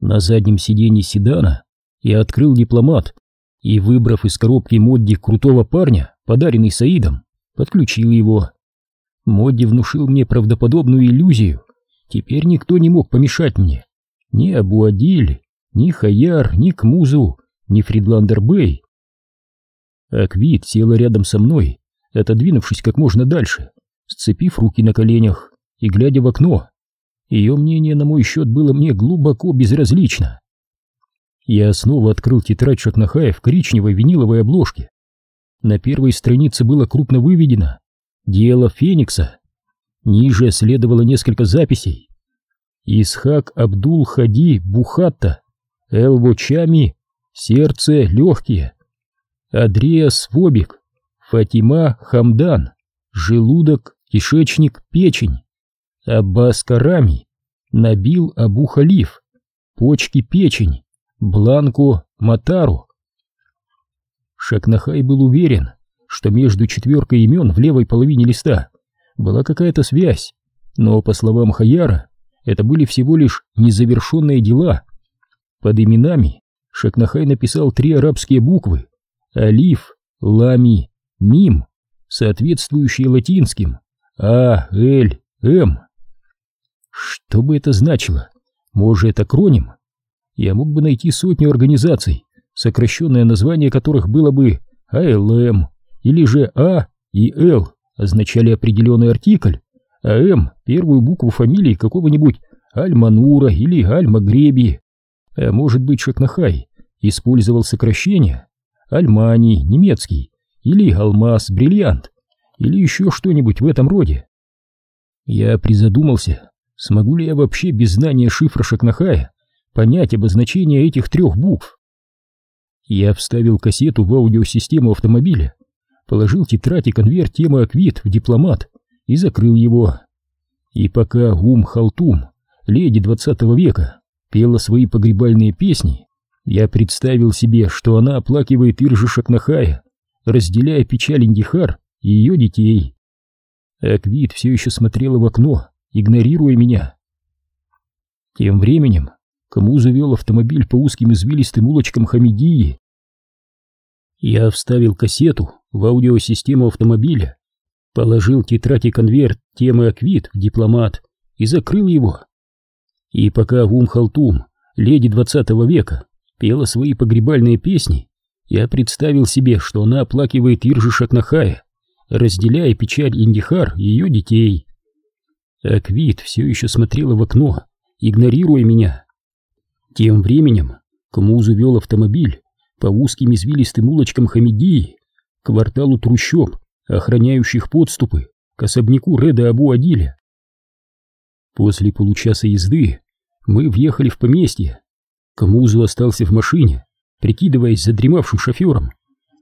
На заднем сиденье седана я открыл дипломат и, выбрав из коробки Модди крутого парня, подаренный Саидом, подключил его. Модди внушил мне правдоподобную иллюзию. Теперь никто не мог помешать мне. Ни Абуадиль, ни Хаяр, ни Кмузу, ни Фридландер Бэй. Аквит села рядом со мной, отодвинувшись как можно дальше, сцепив руки на коленях и глядя в окно. Ее мнение на мой счет было мне глубоко безразлично. Я снова открыл тетрадь Шакнахая в коричневой виниловой обложке. На первой странице было крупно выведено «Дело Феникса». Ниже следовало несколько записей. Исхак Абдул Хади Бухатта, Элво Чами, Сердце Легкие, Адреас Вобик, Фатима Хамдан, Желудок, Кишечник, Печень. Аббас Карами, Набил Абу Халиф, почки печень, Бланко Матару. Шакнахай был уверен, что между четверкой имен в левой половине листа была какая-то связь, но, по словам Хаяра, это были всего лишь незавершенные дела. Под именами Шакнахай написал три арабские буквы — Алиф, Лами, Мим, соответствующие латинским А, Л, М. Что бы это значило? Может, это акроним? Я мог бы найти сотню организаций, сокращенное название которых было бы АЛМ, или же А и Л означали определенный артикль, а М — первую букву фамилии какого-нибудь Аль-Манура или Аль-Магреби. А может быть, Шакнахай использовал сокращение Альмани, немецкий, или Алмаз, бриллиант, или еще что-нибудь в этом роде. Я призадумался, Смогу ли я вообще без знания шифра Шакнахая понять обозначение этих трех букв? Я вставил кассету в аудиосистему автомобиля, положил тетрадь и конверт темы Аквит в дипломат и закрыл его. И пока Ум Халтум, леди двадцатого века, пела свои погребальные песни, я представил себе, что она оплакивает Иржи Шакнахая, разделяя печаль Индихар и ее детей. Аквит все еще смотрела в окно, игнорируя меня. Тем временем кому завел автомобиль по узким извилистым улочкам Хамидии. Я вставил кассету в аудиосистему автомобиля, положил тетрадь и конверт темы Аквит в дипломат и закрыл его. И пока Ум-Халтум, леди двадцатого века, пела свои погребальные песни, я представил себе, что она оплакивает Иржи Шакнахая, разделяя печаль Индихар и ее детей. Аквит все еще смотрела в окно, игнорируя меня. Тем временем Камузу вел автомобиль по узким извилистым улочкам Хамидии, кварталу трущоб, охраняющих подступы к особняку Реда Абу Адиля. После получаса езды мы въехали в поместье. Камузу остался в машине, прикидываясь задремавшим шофером.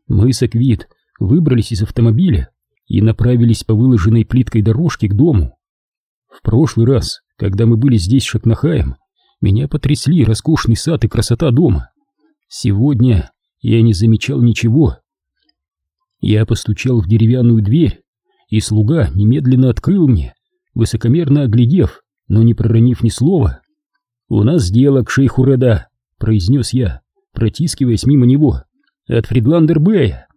Мы с Аквит выбрались из автомобиля и направились по выложенной плиткой дорожке к дому. В прошлый раз, когда мы были здесь с Шатнахаем, меня потрясли роскошный сад и красота дома. Сегодня я не замечал ничего. Я постучал в деревянную дверь, и слуга немедленно открыл мне, высокомерно оглядев, но не проронив ни слова. «У нас дело к шейху Реда», — произнес я, протискиваясь мимо него, — «от Фридландер Бэя».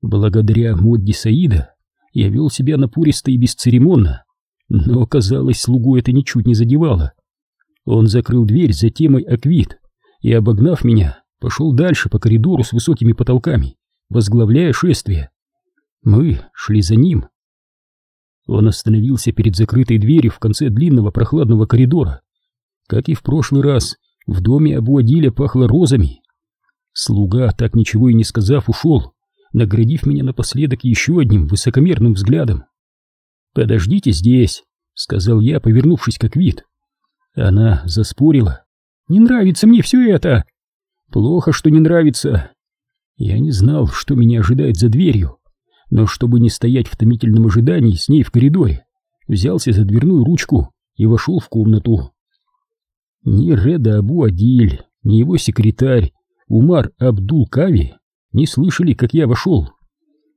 Благодаря Модди Саида я вел себя напористо и бесцеремонно, но, казалось, слугу это ничуть не задевало. Он закрыл дверь за темой аквит и, обогнав меня, пошел дальше по коридору с высокими потолками, возглавляя шествие. Мы шли за ним. Он остановился перед закрытой дверью в конце длинного прохладного коридора. Как и в прошлый раз, в доме Абу Адиля пахло розами. Слуга, так ничего и не сказав, ушел, наградив меня напоследок еще одним высокомерным взглядом. «Подождите здесь», — сказал я, повернувшись как вид. Она заспорила. «Не нравится мне все это!» «Плохо, что не нравится!» Я не знал, что меня ожидает за дверью, но чтобы не стоять в томительном ожидании с ней в коридоре, взялся за дверную ручку и вошел в комнату. Ни Реда Абу Адиль, ни его секретарь Умар Абдул Кави не слышали, как я вошел.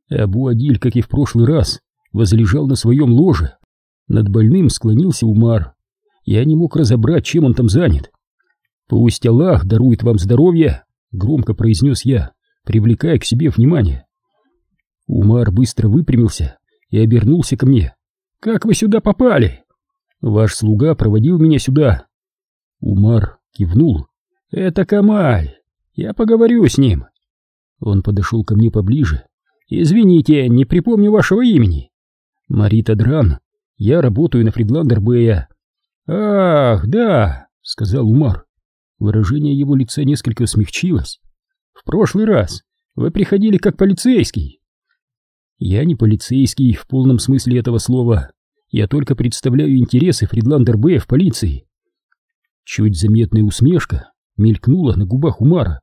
Абу Адиль, как и в прошлый раз, возлежал на своем ложе. Над больным склонился Умар. Я не мог разобрать, чем он там занят. Пусть Аллах дарует вам здоровье, громко произнес я, привлекая к себе внимание. Умар быстро выпрямился и обернулся ко мне. «Как вы сюда попали?» «Ваш слуга проводил меня сюда». Умар кивнул. «Это Камаль. Я поговорю с ним». Он подошел ко мне поближе. «Извините, не припомню вашего имени». «Марита Дран. Я работаю на Фридландер «Ах, да», — сказал Умар. Выражение его лица несколько смягчилось. «В прошлый раз вы приходили как полицейский». «Я не полицейский в полном смысле этого слова. Я только представляю интересы Фридландер Б в полиции». Чуть заметная усмешка мелькнула на губах Умара.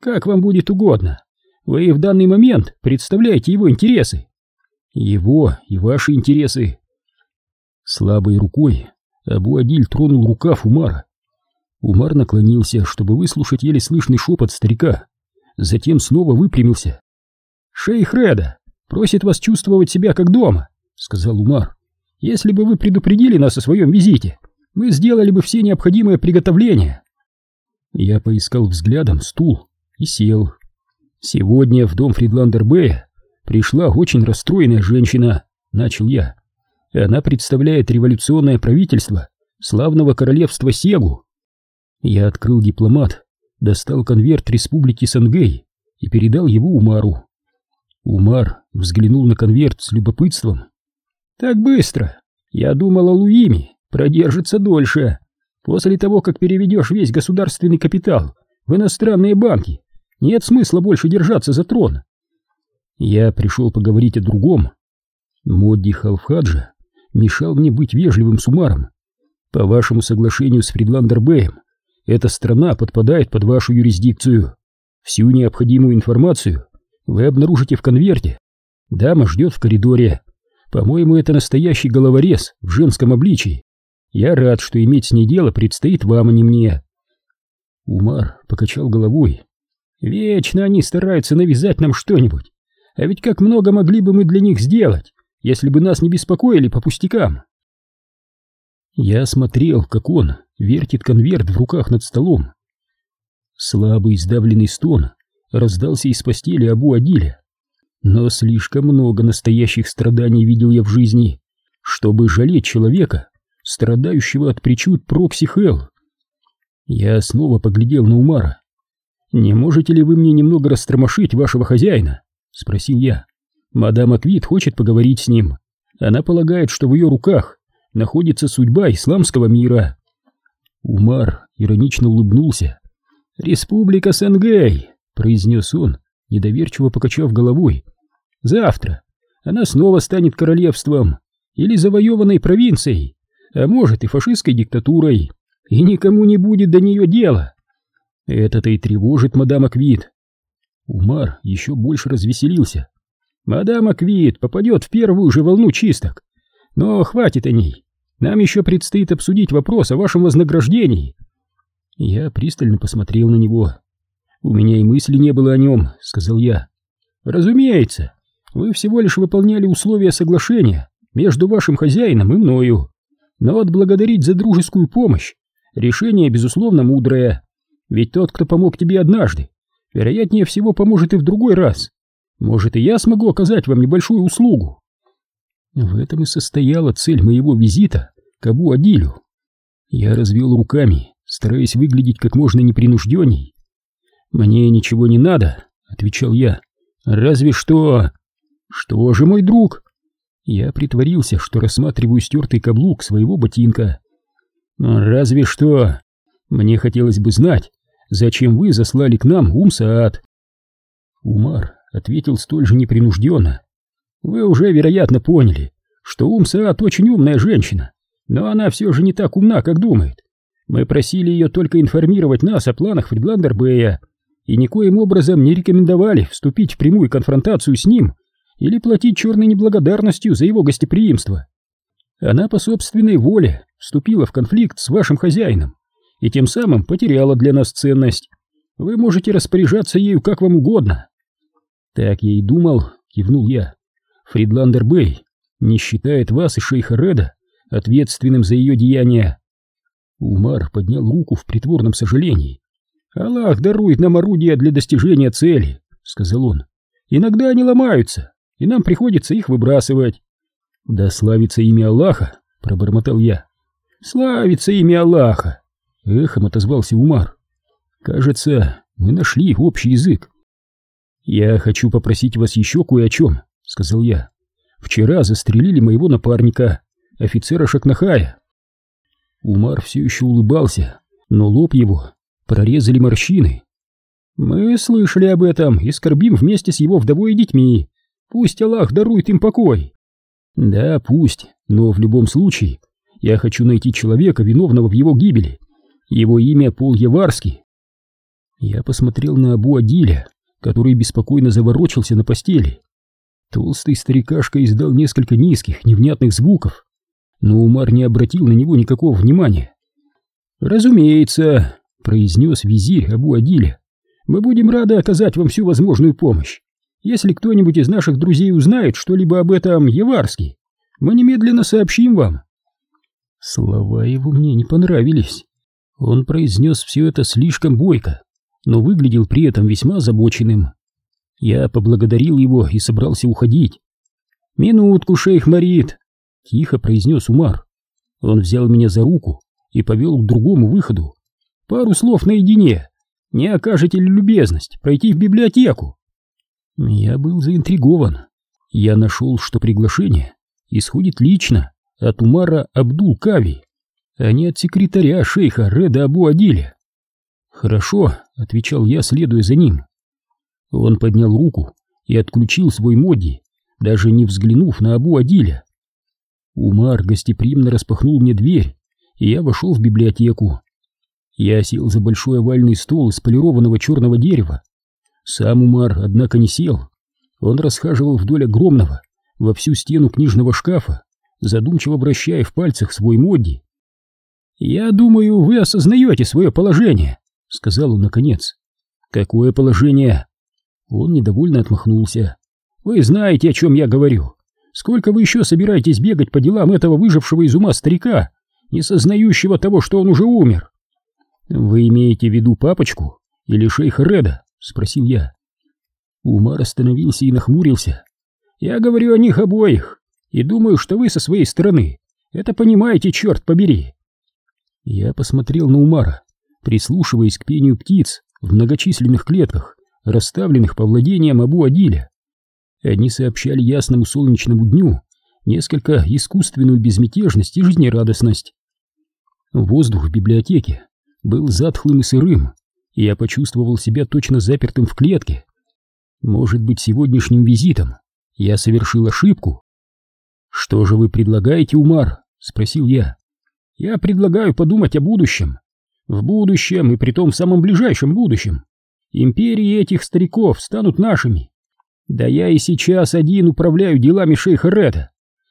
«Как вам будет угодно. Вы в данный момент представляете его интересы». «Его и ваши интересы». Слабой рукой Абу-Адиль тронул рукав Умара. Умар наклонился, чтобы выслушать еле слышный шепот старика. Затем снова выпрямился. «Шейх Реда просит вас чувствовать себя как дома», — сказал Умар. «Если бы вы предупредили нас о своем визите, мы сделали бы все необходимые приготовления». Я поискал взглядом стул и сел. «Сегодня в дом Фридландер Бэя пришла очень расстроенная женщина», — начал я. Она представляет революционное правительство славного королевства Сегу. Я открыл дипломат, достал конверт республики Сангей и передал его Умару. Умар взглянул на конверт с любопытством. «Так быстро! Я думал о Луиме, продержится дольше. После того, как переведешь весь государственный капитал в иностранные банки, нет смысла больше держаться за трон». Я пришел поговорить о другом. Модди Халфхаджа мешал мне быть вежливым с Умаром. По вашему соглашению с Фридландербеем, эта страна подпадает под вашу юрисдикцию. Всю необходимую информацию вы обнаружите в конверте. Дама ждет в коридоре. По-моему, это настоящий головорез в женском обличии. Я рад, что иметь с ней дело предстоит вам, а не мне. Умар покачал головой. Вечно они стараются навязать нам что-нибудь. А ведь как много могли бы мы для них сделать если бы нас не беспокоили по пустякам. Я смотрел, как он вертит конверт в руках над столом. Слабый сдавленный стон раздался из постели Абу Адиля. Но слишком много настоящих страданий видел я в жизни, чтобы жалеть человека, страдающего от причуд Прокси Хелл. Я снова поглядел на Умара. «Не можете ли вы мне немного растормошить вашего хозяина?» — спросил я. Мадам Аквит хочет поговорить с ним. Она полагает, что в ее руках находится судьба исламского мира. Умар иронично улыбнулся. «Республика Сенгей», — произнес он, недоверчиво покачав головой. «Завтра она снова станет королевством или завоеванной провинцией, а может и фашистской диктатурой, и никому не будет до нее дела. Это-то и тревожит мадам Аквит». Умар еще больше развеселился. Мадам Аквит попадет в первую же волну чисток. Но хватит о ней. Нам еще предстоит обсудить вопрос о вашем вознаграждении. Я пристально посмотрел на него. У меня и мысли не было о нем, сказал я. Разумеется, вы всего лишь выполняли условия соглашения между вашим хозяином и мною. Но отблагодарить за дружескую помощь решение, безусловно, мудрое. Ведь тот, кто помог тебе однажды, вероятнее всего поможет и в другой раз. Может, и я смогу оказать вам небольшую услугу. В этом и состояла цель моего визита к Абу Адилю. Я развел руками, стараясь выглядеть как можно непринужденней. «Мне ничего не надо», — отвечал я. «Разве что...» «Что же, мой друг?» Я притворился, что рассматриваю стертый каблук своего ботинка. «Разве что...» «Мне хотелось бы знать, зачем вы заслали к нам Умсаат?» Умар ответил столь же непринужденно. «Вы уже, вероятно, поняли, что Ум Саат очень умная женщина, но она все же не так умна, как думает. Мы просили ее только информировать нас о планах Фридландербея и никоим образом не рекомендовали вступить в прямую конфронтацию с ним или платить черной неблагодарностью за его гостеприимство. Она по собственной воле вступила в конфликт с вашим хозяином и тем самым потеряла для нас ценность. Вы можете распоряжаться ею как вам угодно, так я и думал, кивнул я. Фридландер Бэй не считает вас и шейха Реда ответственным за ее деяния. Умар поднял руку в притворном сожалении. «Аллах дарует нам орудия для достижения цели», — сказал он. «Иногда они ломаются, и нам приходится их выбрасывать». «Да славится имя Аллаха», — пробормотал я. «Славится имя Аллаха», — эхом отозвался Умар. «Кажется, мы нашли общий язык». «Я хочу попросить вас еще кое о чем», — сказал я. «Вчера застрелили моего напарника, офицера Шакнахая». Умар все еще улыбался, но лоб его прорезали морщины. «Мы слышали об этом и скорбим вместе с его вдовой и детьми. Пусть Аллах дарует им покой». «Да, пусть, но в любом случае я хочу найти человека, виновного в его гибели. Его имя Пол Яварский». Я посмотрел на Абу Адиля, который беспокойно заворочился на постели. Толстый старикашка издал несколько низких, невнятных звуков, но Умар не обратил на него никакого внимания. «Разумеется», — произнес визирь Абу Адиля, — «мы будем рады оказать вам всю возможную помощь. Если кто-нибудь из наших друзей узнает что-либо об этом Еварске, мы немедленно сообщим вам». Слова его мне не понравились. Он произнес все это слишком бойко, но выглядел при этом весьма озабоченным. Я поблагодарил его и собрался уходить. «Минутку, шейх Марит!» — тихо произнес Умар. Он взял меня за руку и повел к другому выходу. «Пару слов наедине. Не окажете ли любезность пройти в библиотеку?» Я был заинтригован. Я нашел, что приглашение исходит лично от Умара Абдул-Кави, а не от секретаря шейха Реда Абу Адиля. «Хорошо», — отвечал я, следуя за ним. Он поднял руку и отключил свой моди, даже не взглянув на Абу Адиля. Умар гостеприимно распахнул мне дверь, и я вошел в библиотеку. Я сел за большой овальный стол из полированного черного дерева. Сам Умар, однако, не сел. Он расхаживал вдоль огромного, во всю стену книжного шкафа, задумчиво вращая в пальцах свой модди. «Я думаю, вы осознаете свое положение», — сказал он наконец. «Какое положение?» Он недовольно отмахнулся. «Вы знаете, о чем я говорю. Сколько вы еще собираетесь бегать по делам этого выжившего из ума старика, не сознающего того, что он уже умер?» «Вы имеете в виду папочку или шейха Реда?» — спросил я. Умар остановился и нахмурился. «Я говорю о них обоих, и думаю, что вы со своей стороны это понимаете, черт побери!» Я посмотрел на Умара прислушиваясь к пению птиц в многочисленных клетках, расставленных по владениям Абу-Адиля. Они сообщали ясному солнечному дню несколько искусственную безмятежность и жизнерадостность. Воздух в библиотеке был затхлым и сырым, и я почувствовал себя точно запертым в клетке. Может быть, сегодняшним визитом я совершил ошибку? «Что же вы предлагаете, Умар?» — спросил я. «Я предлагаю подумать о будущем в будущем, и притом в самом ближайшем будущем, империи этих стариков станут нашими. Да я и сейчас один управляю делами шейха Реда.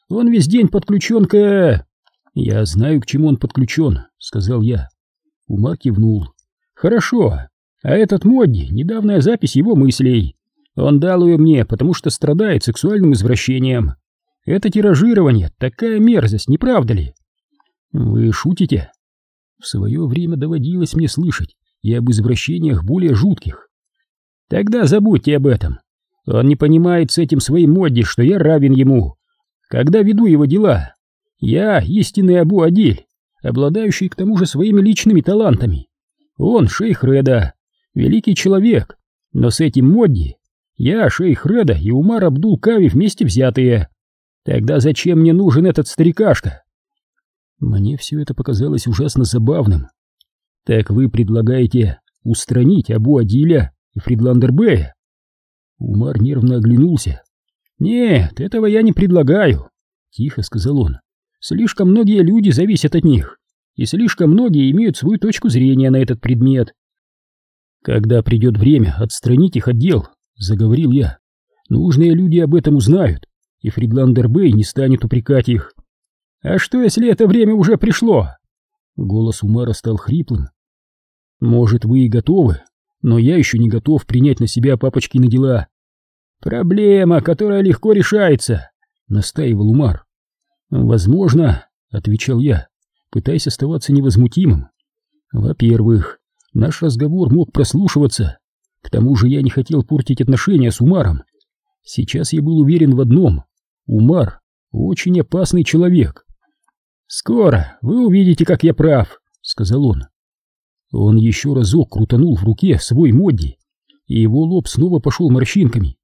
Он весь день подключен к... Я знаю, к чему он подключен, сказал я. Умар кивнул. Хорошо, а этот Модди, недавняя запись его мыслей. Он дал ее мне, потому что страдает сексуальным извращением. Это тиражирование, такая мерзость, не правда ли? Вы шутите? В свое время доводилось мне слышать и об извращениях более жутких. Тогда забудьте об этом. Он не понимает с этим своим Модди, что я равен ему. Когда веду его дела, я истинный Абу Адиль, обладающий к тому же своими личными талантами. Он шейх Реда, великий человек, но с этим Модди я шейх Реда и Умар Абдул Кави вместе взятые. Тогда зачем мне нужен этот старикашка? Мне все это показалось ужасно забавным. Так вы предлагаете устранить Абу Адиля и Фридландер Бэя? Умар нервно оглянулся. «Нет, этого я не предлагаю», — тихо сказал он. «Слишком многие люди зависят от них, и слишком многие имеют свою точку зрения на этот предмет». «Когда придет время отстранить их от дел», — заговорил я, — «нужные люди об этом узнают, и Фридландер Бэй не станет упрекать их. «А что, если это время уже пришло?» Голос Умара стал хриплым. «Может, вы и готовы, но я еще не готов принять на себя папочкины дела». «Проблема, которая легко решается», — настаивал Умар. «Возможно», — отвечал я, — пытаясь оставаться невозмутимым. Во-первых, наш разговор мог прослушиваться. К тому же я не хотел портить отношения с Умаром. Сейчас я был уверен в одном. Умар — очень опасный человек. «Скоро вы увидите, как я прав», — сказал он. Он еще разок крутанул в руке свой Модди, и его лоб снова пошел морщинками.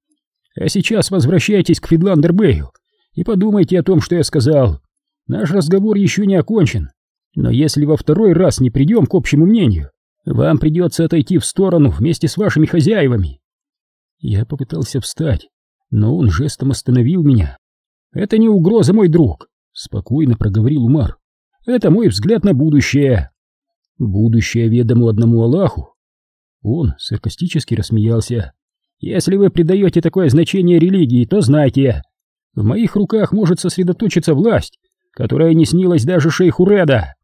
«А сейчас возвращайтесь к Фидландербею и подумайте о том, что я сказал. Наш разговор еще не окончен, но если во второй раз не придем к общему мнению, вам придется отойти в сторону вместе с вашими хозяевами». Я попытался встать, но он жестом остановил меня. «Это не угроза, мой друг», — спокойно проговорил Умар. «Это мой взгляд на будущее». «Будущее ведомо одному Аллаху». Он саркастически рассмеялся. «Если вы придаете такое значение религии, то знайте, в моих руках может сосредоточиться власть, которая не снилась даже шейху Реда».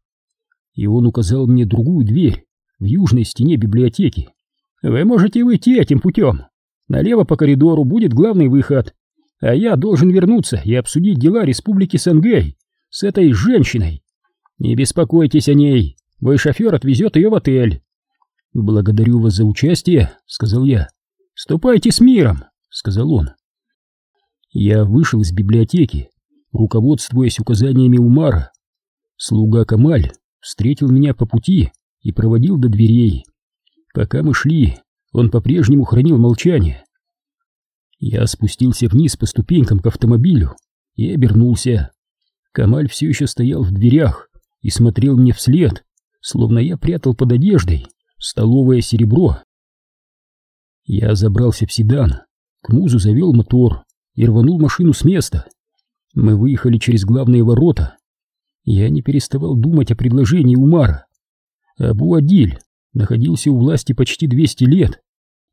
И он указал мне другую дверь в южной стене библиотеки. «Вы можете выйти этим путем. Налево по коридору будет главный выход, а я должен вернуться и обсудить дела Республики Сенгэй с этой женщиной. Не беспокойтесь о ней, мой шофер отвезет ее в отель. Благодарю вас за участие, сказал я. Ступайте с миром, сказал он. Я вышел из библиотеки, руководствуясь указаниями Умара. Слуга Камаль встретил меня по пути и проводил до дверей. Пока мы шли, он по-прежнему хранил молчание. Я спустился вниз по ступенькам к автомобилю и обернулся. Камаль все еще стоял в дверях и смотрел мне вслед, словно я прятал под одеждой столовое серебро. Я забрался в седан, к музу завел мотор и рванул машину с места. Мы выехали через главные ворота. Я не переставал думать о предложении Умара. Абу-Адиль находился у власти почти 200 лет.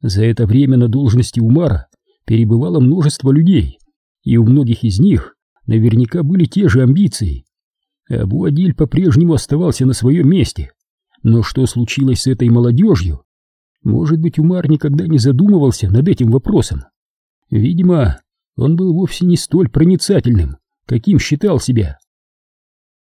За это время на должности Умара перебывало множество людей, и у многих из них наверняка были те же амбиции. Абу-Адиль по-прежнему оставался на своем месте. Но что случилось с этой молодежью? Может быть, Умар никогда не задумывался над этим вопросом. Видимо, он был вовсе не столь проницательным, каким считал себя.